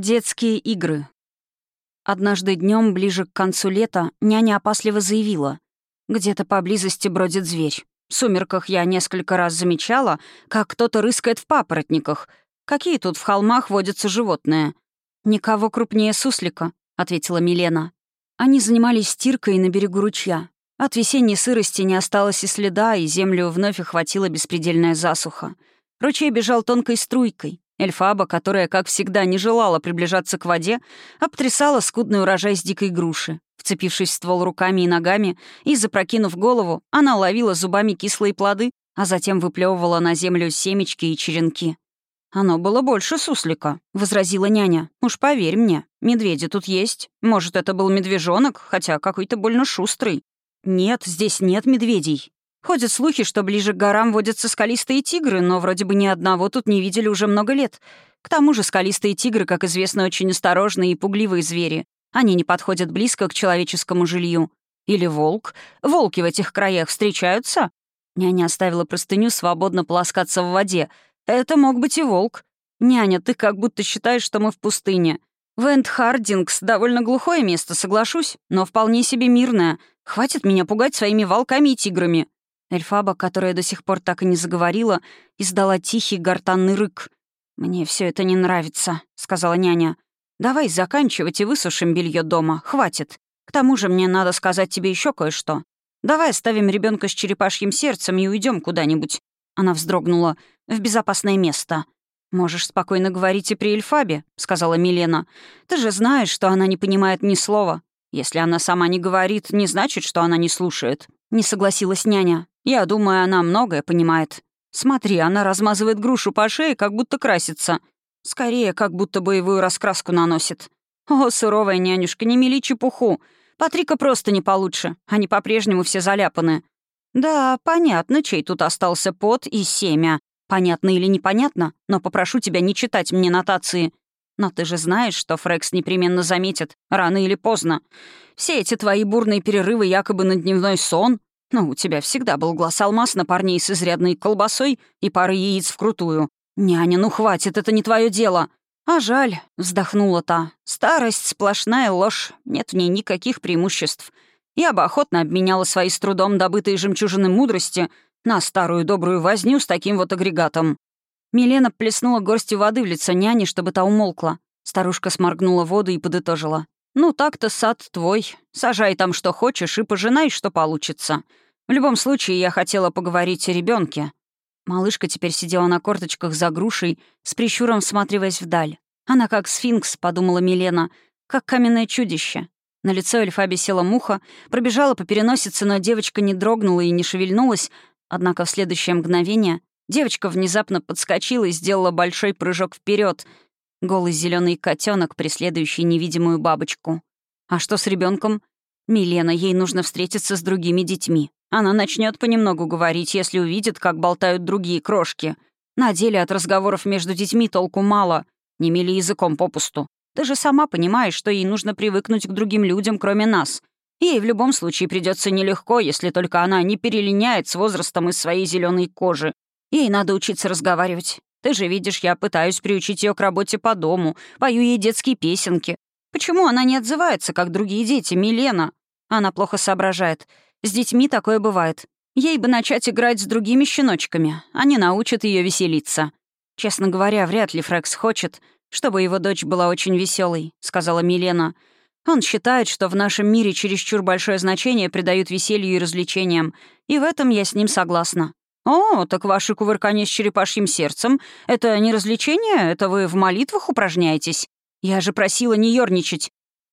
Детские игры. Однажды днем, ближе к концу лета, няня опасливо заявила. «Где-то поблизости бродит зверь. В сумерках я несколько раз замечала, как кто-то рыскает в папоротниках. Какие тут в холмах водятся животные?» «Никого крупнее суслика», — ответила Милена. Они занимались стиркой на берегу ручья. От весенней сырости не осталось и следа, и землю вновь охватила беспредельная засуха. Ручей бежал тонкой струйкой. Эльфаба, которая, как всегда, не желала приближаться к воде, обтрясала скудный урожай с дикой груши. Вцепившись в ствол руками и ногами и запрокинув голову, она ловила зубами кислые плоды, а затем выплевывала на землю семечки и черенки. «Оно было больше суслика», — возразила няня. «Уж поверь мне, медведи тут есть. Может, это был медвежонок, хотя какой-то больно шустрый». «Нет, здесь нет медведей», Ходят слухи, что ближе к горам водятся скалистые тигры, но вроде бы ни одного тут не видели уже много лет. К тому же скалистые тигры, как известно, очень осторожные и пугливые звери. Они не подходят близко к человеческому жилью. Или волк. Волки в этих краях встречаются? Няня оставила простыню свободно полоскаться в воде. Это мог быть и волк. «Няня, ты как будто считаешь, что мы в пустыне. Вент Хардингс — довольно глухое место, соглашусь, но вполне себе мирное. Хватит меня пугать своими волками и тиграми». Эльфаба, которая до сих пор так и не заговорила, издала тихий гортанный рык. «Мне все это не нравится», — сказала няня. «Давай заканчивать и высушим белье дома. Хватит. К тому же мне надо сказать тебе еще кое-что. Давай оставим ребенка с черепашьим сердцем и уйдем куда-нибудь». Она вздрогнула. «В безопасное место». «Можешь спокойно говорить и при Эльфабе», — сказала Милена. «Ты же знаешь, что она не понимает ни слова. Если она сама не говорит, не значит, что она не слушает». Не согласилась няня. Я думаю, она многое понимает. Смотри, она размазывает грушу по шее, как будто красится. Скорее, как будто боевую раскраску наносит. О, суровая нянюшка, не мели чепуху. Патрика просто не получше. Они по-прежнему все заляпаны. Да, понятно, чей тут остался пот и семя. Понятно или непонятно, но попрошу тебя не читать мне нотации. Но ты же знаешь, что Фрекс непременно заметит, рано или поздно. Все эти твои бурные перерывы якобы на дневной сон ну, у тебя всегда был глаз алмаз на парней с изрядной колбасой и парой яиц вкрутую. Няня, ну хватит, это не твое дело. А жаль, вздохнула та. Старость — сплошная ложь, нет в ней никаких преимуществ. Я бы охотно обменяла свои с трудом добытые жемчужины мудрости на старую добрую возню с таким вот агрегатом. Милена плеснула горстью воды в лицо няни, чтобы та умолкла. Старушка сморгнула воду и подытожила. «Ну так-то сад твой. Сажай там что хочешь и пожинай, что получится. В любом случае, я хотела поговорить о ребенке. Малышка теперь сидела на корточках за грушей, с прищуром всматриваясь вдаль. Она как сфинкс, подумала Милена, как каменное чудище. На лицо Эльфаби села муха, пробежала по переносице, но девочка не дрогнула и не шевельнулась, однако в следующее мгновение девочка внезапно подскочила и сделала большой прыжок вперед, Голый зеленый котенок, преследующий невидимую бабочку. А что с ребенком? Милена, ей нужно встретиться с другими детьми. Она начнет понемногу говорить, если увидит, как болтают другие крошки. На деле от разговоров между детьми толку мало. Не мели языком попусту. Ты же сама понимаешь, что ей нужно привыкнуть к другим людям, кроме нас. Ей в любом случае придется нелегко, если только она не перелиняет с возрастом из своей зеленой кожи. Ей надо учиться разговаривать. Ты же видишь, я пытаюсь приучить ее к работе по дому, пою ей детские песенки. Почему она не отзывается, как другие дети, Милена? Она плохо соображает. С детьми такое бывает. Ей бы начать играть с другими щеночками. Они научат ее веселиться. Честно говоря, вряд ли Фрекс хочет, чтобы его дочь была очень веселой, сказала Милена. Он считает, что в нашем мире чересчур большое значение придают веселью и развлечениям, и в этом я с ним согласна. «О, так ваше кувыркание с черепашьим сердцем — это не развлечение? Это вы в молитвах упражняетесь? Я же просила не ерничать».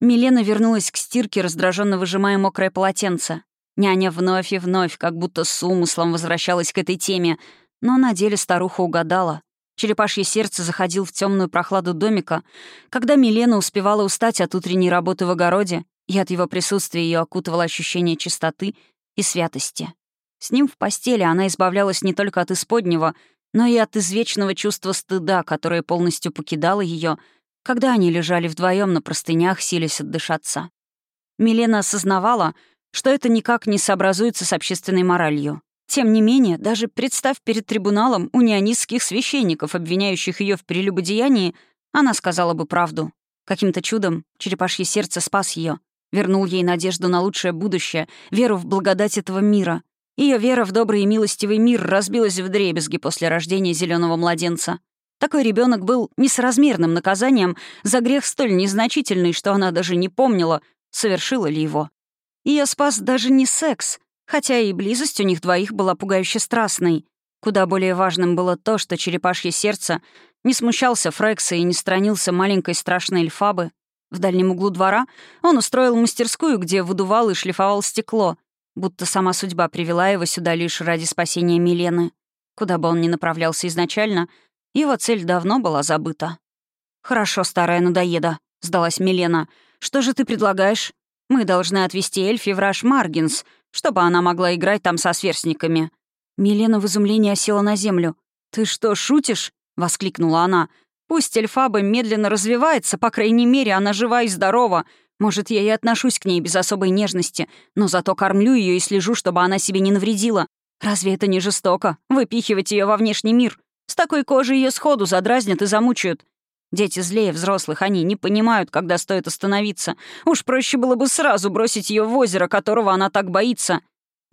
Милена вернулась к стирке, раздраженно выжимая мокрое полотенце. Няня вновь и вновь, как будто с умыслом возвращалась к этой теме, но на деле старуха угадала. Черепашье сердце заходил в темную прохладу домика, когда Милена успевала устать от утренней работы в огороде, и от его присутствия ее окутывало ощущение чистоты и святости. С ним в постели она избавлялась не только от исподнего, но и от извечного чувства стыда, которое полностью покидало ее, когда они лежали вдвоем на простынях, силясь отдышаться. Милена осознавала, что это никак не сообразуется с общественной моралью. Тем не менее, даже представь перед трибуналом унионистских священников, обвиняющих ее в прелюбодеянии, она сказала бы правду. Каким-то чудом черепашье сердце спас ее, вернул ей надежду на лучшее будущее, веру в благодать этого мира. Ее вера в добрый и милостивый мир разбилась в дребезги после рождения зеленого младенца. Такой ребенок был несоразмерным наказанием за грех столь незначительный, что она даже не помнила, совершила ли его. Ее спас даже не секс, хотя и близость у них двоих была пугающе страстной. Куда более важным было то, что черепашье сердце не смущался Фрекса и не странился маленькой страшной эльфабы. В дальнем углу двора он устроил мастерскую, где выдувал и шлифовал стекло, будто сама судьба привела его сюда лишь ради спасения Милены. Куда бы он ни направлялся изначально, его цель давно была забыта. «Хорошо, старая надоеда», — сдалась Милена. «Что же ты предлагаешь? Мы должны отвезти Эльфи в Раш Маргинс, чтобы она могла играть там со сверстниками». Милена в изумлении осела на землю. «Ты что, шутишь?» — воскликнула она. «Пусть Эльфаба медленно развивается, по крайней мере, она жива и здорова. Может, я и отношусь к ней без особой нежности, но зато кормлю ее и слежу, чтобы она себе не навредила. Разве это не жестоко? Выпихивать ее во внешний мир? С такой кожей ее сходу задразнят и замучают. Дети злее взрослых, они не понимают, когда стоит остановиться. Уж проще было бы сразу бросить ее в озеро, которого она так боится.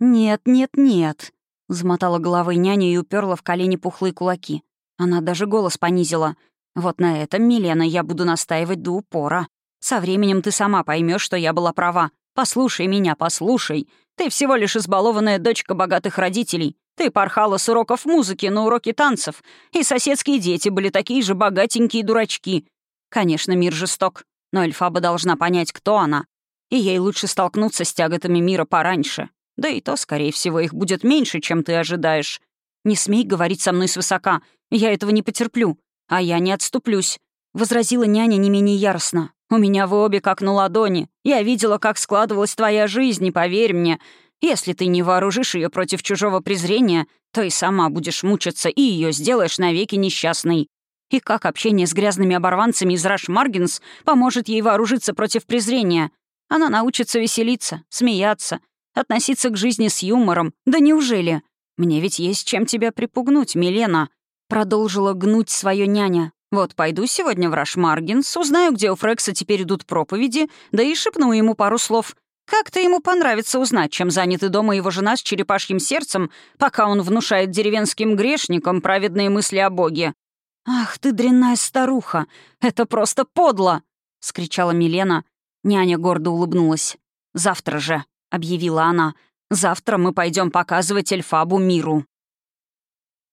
«Нет, нет, нет», — замотала головой няня и уперла в колени пухлые кулаки. Она даже голос понизила. «Вот на этом, Милена, я буду настаивать до упора. Со временем ты сама поймешь, что я была права. Послушай меня, послушай. Ты всего лишь избалованная дочка богатых родителей. Ты порхала с уроков музыки на уроки танцев, и соседские дети были такие же богатенькие дурачки. Конечно, мир жесток, но Эльфаба должна понять, кто она, и ей лучше столкнуться с тяготами мира пораньше. Да и то, скорее всего, их будет меньше, чем ты ожидаешь. Не смей говорить со мной свысока, я этого не потерплю, а я не отступлюсь», — возразила няня не менее яростно. «У меня вы обе как на ладони. Я видела, как складывалась твоя жизнь, и поверь мне, если ты не вооружишь ее против чужого презрения, то и сама будешь мучиться, и ее сделаешь навеки несчастной. И как общение с грязными оборванцами из Раш Маргинс поможет ей вооружиться против презрения? Она научится веселиться, смеяться, относиться к жизни с юмором. Да неужели? Мне ведь есть чем тебя припугнуть, Милена. Продолжила гнуть свое няня. Вот пойду сегодня в Раш Маргинс, узнаю, где у Фрекса теперь идут проповеди, да и шепну ему пару слов. Как-то ему понравится узнать, чем заняты дома его жена с черепашьим сердцем, пока он внушает деревенским грешникам праведные мысли о Боге. «Ах ты, дрянная старуха! Это просто подло!» — скричала Милена. Няня гордо улыбнулась. «Завтра же», — объявила она, — «завтра мы пойдем показывать Эльфабу миру».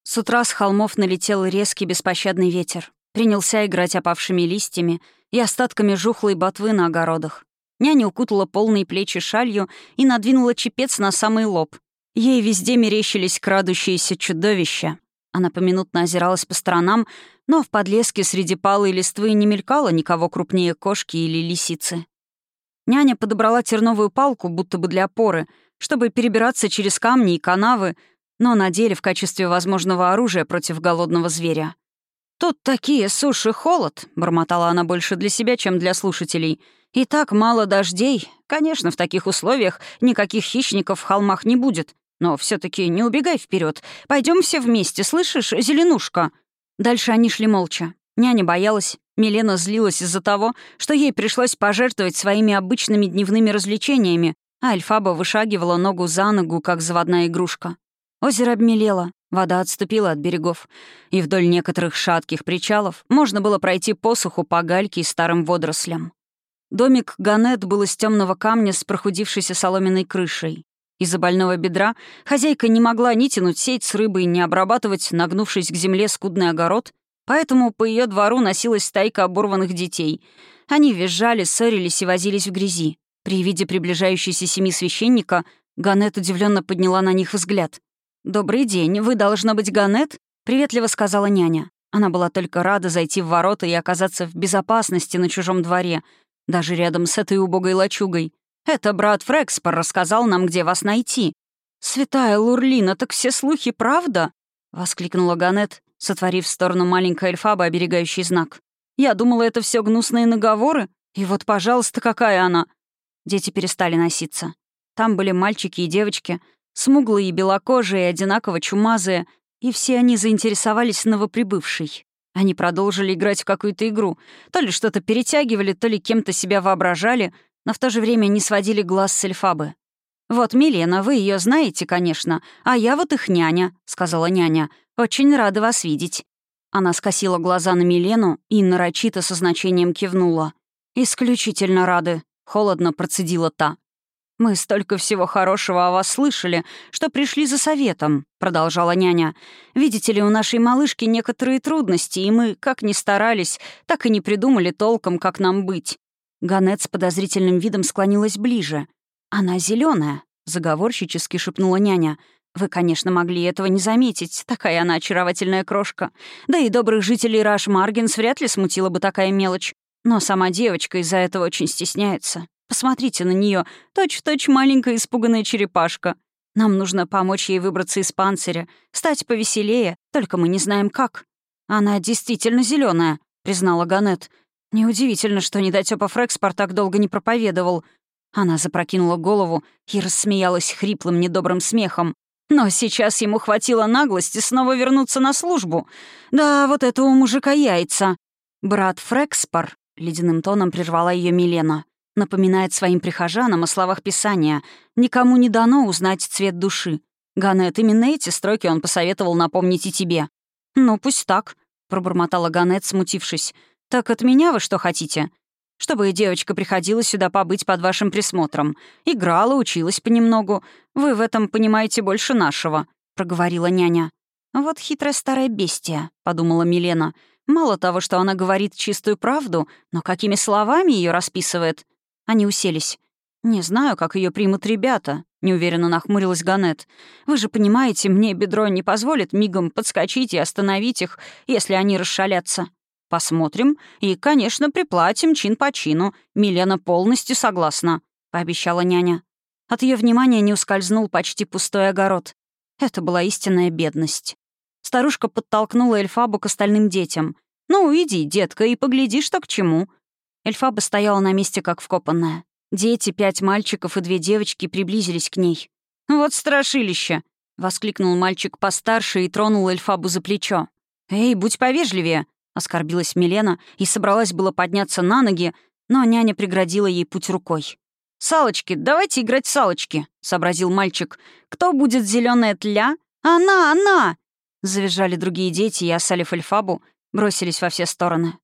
С утра с холмов налетел резкий беспощадный ветер. Принялся играть опавшими листьями и остатками жухлой ботвы на огородах. Няня укутала полные плечи шалью и надвинула чепец на самый лоб. Ей везде мерещились крадущиеся чудовища. Она поминутно озиралась по сторонам, но в подлеске среди палой листвы не мелькало никого крупнее кошки или лисицы. Няня подобрала терновую палку, будто бы для опоры, чтобы перебираться через камни и канавы, но на деле в качестве возможного оружия против голодного зверя. «Тут такие суши холод», — бормотала она больше для себя, чем для слушателей — и так мало дождей. Конечно, в таких условиях никаких хищников в холмах не будет. Но все таки не убегай вперед. Пойдем все вместе, слышишь, Зеленушка?» Дальше они шли молча. Няня боялась. Милена злилась из-за того, что ей пришлось пожертвовать своими обычными дневными развлечениями, а Альфаба вышагивала ногу за ногу, как заводная игрушка. Озеро обмелело, вода отступила от берегов, и вдоль некоторых шатких причалов можно было пройти посуху по гальке и старым водорослям. Домик Ганет был из темного камня с прохудившейся соломенной крышей. Из-за больного бедра хозяйка не могла ни тянуть сеть с рыбой, ни обрабатывать, нагнувшись к земле, скудный огород, поэтому по ее двору носилась стайка оборванных детей. Они визжали, ссорились и возились в грязи. При виде приближающейся семи священника Ганет удивленно подняла на них взгляд. «Добрый день, вы, должно быть, Ганет?» — приветливо сказала няня. Она была только рада зайти в ворота и оказаться в безопасности на чужом дворе — даже рядом с этой убогой лачугой. Это брат Фрекспор рассказал нам, где вас найти. «Святая Лурлина, так все слухи правда?» — воскликнула Ганет, сотворив в сторону маленькой эльфаба оберегающий знак. «Я думала, это все гнусные наговоры. И вот, пожалуйста, какая она!» Дети перестали носиться. Там были мальчики и девочки, смуглые белокожие, одинаково чумазые, и все они заинтересовались новоприбывшей. Они продолжили играть в какую-то игру. То ли что-то перетягивали, то ли кем-то себя воображали, но в то же время не сводили глаз с Эльфабы. «Вот Милена, вы ее знаете, конечно, а я вот их няня», — сказала няня. «Очень рада вас видеть». Она скосила глаза на Милену и нарочито со значением кивнула. «Исключительно рады», — холодно процедила та. «Мы столько всего хорошего о вас слышали, что пришли за советом», — продолжала няня. «Видите ли, у нашей малышки некоторые трудности, и мы, как ни старались, так и не придумали толком, как нам быть». Ганет с подозрительным видом склонилась ближе. «Она зеленая, заговорщически шепнула няня. «Вы, конечно, могли этого не заметить. Такая она очаровательная крошка. Да и добрых жителей Раш Маргенс вряд ли смутила бы такая мелочь. Но сама девочка из-за этого очень стесняется. Посмотрите на нее, точь-в-точь маленькая испуганная черепашка. Нам нужно помочь ей выбраться из панциря, стать повеселее, только мы не знаем как. Она действительно зеленая, признала Ганет. Неудивительно, что недотёпа Фрекспор так долго не проповедовал. Она запрокинула голову и рассмеялась хриплым недобрым смехом. Но сейчас ему хватило наглости снова вернуться на службу. Да, вот это у мужика яйца. Брат Фрекспор, ледяным тоном прервала ее Милена, напоминает своим прихожанам о словах Писания «Никому не дано узнать цвет души». Ганет, именно эти строки он посоветовал напомнить и тебе. «Ну, пусть так», — пробормотала Ганет, смутившись. «Так от меня вы что хотите? Чтобы девочка приходила сюда побыть под вашим присмотром. Играла, училась понемногу. Вы в этом понимаете больше нашего», — проговорила няня. «Вот хитрая старая бестия», — подумала Милена. «Мало того, что она говорит чистую правду, но какими словами ее расписывает. Они уселись. «Не знаю, как ее примут ребята», — неуверенно нахмурилась Ганет. «Вы же понимаете, мне бедро не позволит мигом подскочить и остановить их, если они расшалятся. Посмотрим и, конечно, приплатим чин по чину. Милена полностью согласна», — пообещала няня. От ее внимания не ускользнул почти пустой огород. Это была истинная бедность. Старушка подтолкнула Эльфабу к остальным детям. «Ну, иди, детка, и погляди, что к чему». Эльфаба стояла на месте, как вкопанная. Дети, пять мальчиков и две девочки приблизились к ней. «Вот страшилище!» — воскликнул мальчик постарше и тронул Эльфабу за плечо. «Эй, будь повежливее!» — оскорбилась Милена и собралась было подняться на ноги, но няня преградила ей путь рукой. «Салочки, давайте играть в салочки», — сообразил мальчик. «Кто будет зеленая тля?» «Она, она!» Завизжали другие дети и, осалив Эльфабу, бросились во все стороны.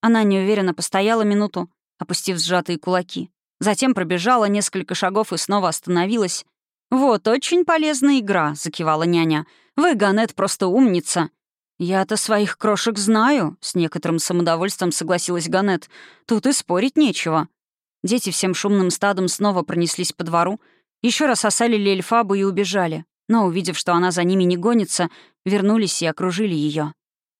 Она неуверенно постояла минуту, опустив сжатые кулаки. Затем пробежала несколько шагов и снова остановилась. «Вот, очень полезная игра», — закивала няня. «Вы, Ганет, просто умница». «Я-то своих крошек знаю», — с некоторым самодовольством согласилась Ганет. «Тут и спорить нечего». Дети всем шумным стадом снова пронеслись по двору, еще раз осалили Эльфабу и убежали, но, увидев, что она за ними не гонится, вернулись и окружили ее.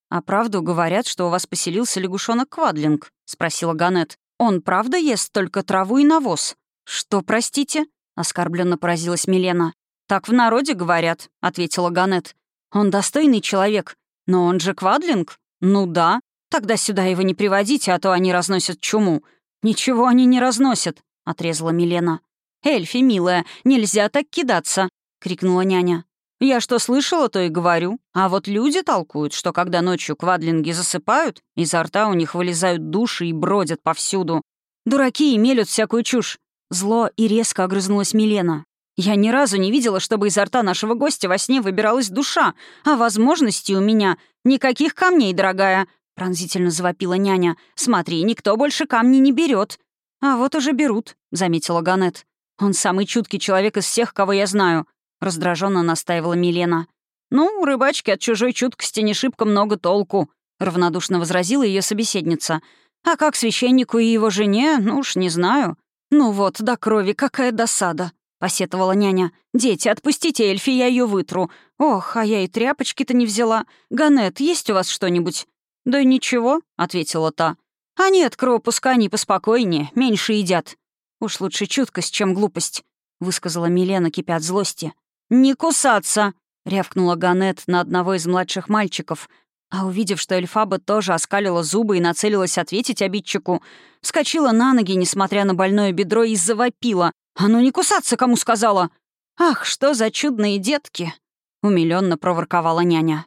«А правду говорят, что у вас поселился лягушонок Квадлинг?» — спросила Ганет. «Он правда ест только траву и навоз?» «Что, простите?» — оскорбленно поразилась Милена. «Так в народе говорят», — ответила Ганет. «Он достойный человек. Но он же Квадлинг?» «Ну да. Тогда сюда его не приводите, а то они разносят чуму». «Ничего они не разносят», — отрезала Милена. «Эльфи, милая, нельзя так кидаться», — крикнула няня. Я что слышала, то и говорю. А вот люди толкуют, что когда ночью квадлинги засыпают, изо рта у них вылезают души и бродят повсюду. Дураки и мелют всякую чушь. Зло и резко огрызнулась Милена. Я ни разу не видела, чтобы изо рта нашего гостя во сне выбиралась душа, а возможностей у меня никаких камней, дорогая. Пронзительно завопила няня. «Смотри, никто больше камни не берет. «А вот уже берут», — заметила Ганет. «Он самый чуткий человек из всех, кого я знаю. — раздраженно настаивала Милена. «Ну, рыбачки от чужой чуткости не шибко много толку», — равнодушно возразила ее собеседница. «А как священнику и его жене, ну уж не знаю». «Ну вот, до крови, какая досада», — посетовала няня. «Дети, отпустите Эльфи, я ее вытру. Ох, а я и тряпочки-то не взяла. Ганет, есть у вас что-нибудь?» «Да ничего», — ответила та. «А нет, кровопусканий поспокойнее, меньше едят». «Уж лучше чуткость, чем глупость», — высказала Милена, кипя от злости. «Не кусаться!» — рявкнула Ганет на одного из младших мальчиков. А увидев, что Эльфаба тоже оскалила зубы и нацелилась ответить обидчику, вскочила на ноги, несмотря на больное бедро, и завопила. «А ну не кусаться, кому сказала!» «Ах, что за чудные детки!» — умилённо проворковала няня.